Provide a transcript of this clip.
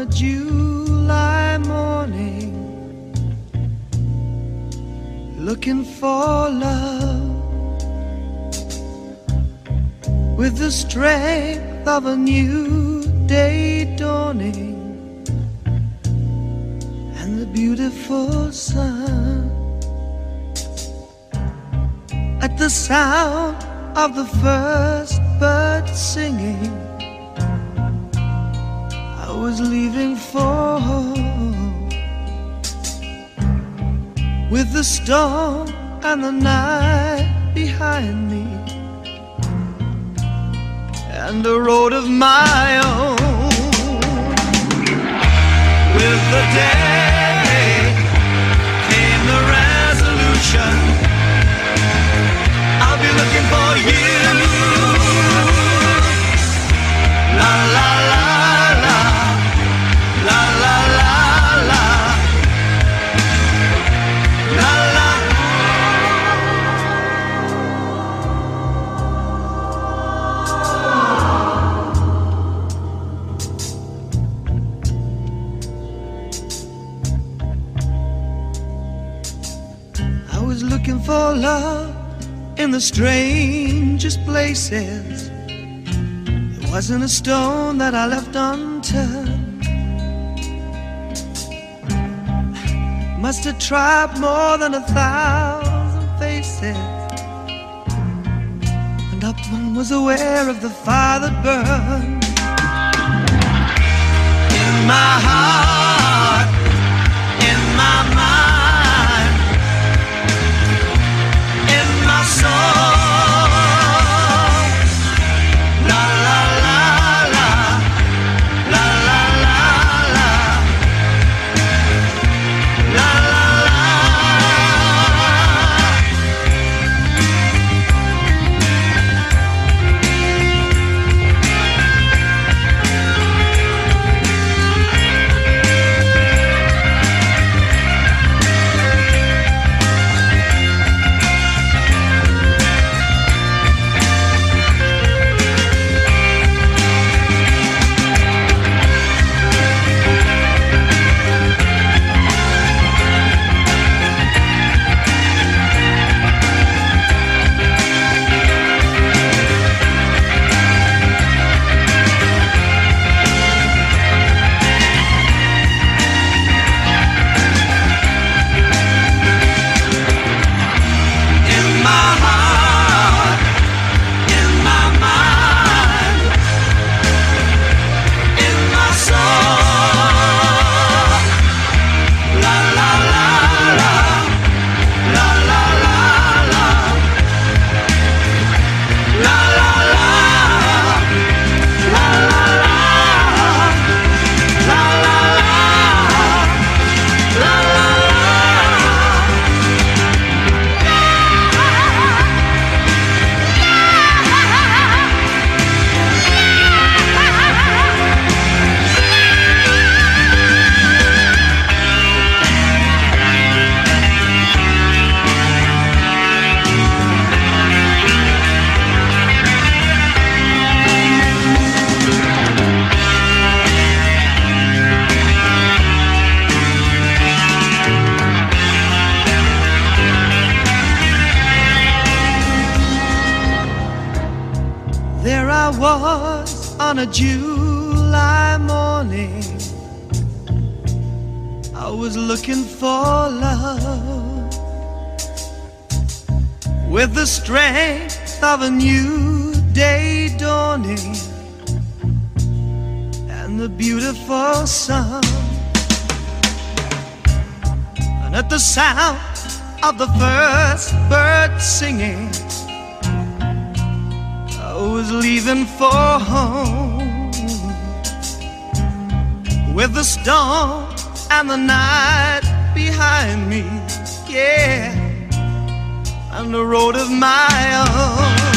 a July morning, looking for love with the strength of a new day dawning and the beautiful sun. At the sound of the first bird singing, was leaving for with the storm and the night behind me and a road of my own. With the day the strangest places. There wasn't a stone that I left unturned. Must have tried more than a thousand faces. And not one was aware of the fire that burned in my a July morning. I was looking for love with the strength of a new day dawning and the beautiful sun. And at the sound of the first bird singing, I was leaving for home with the storm and the night behind me, yeah, and the road of my own.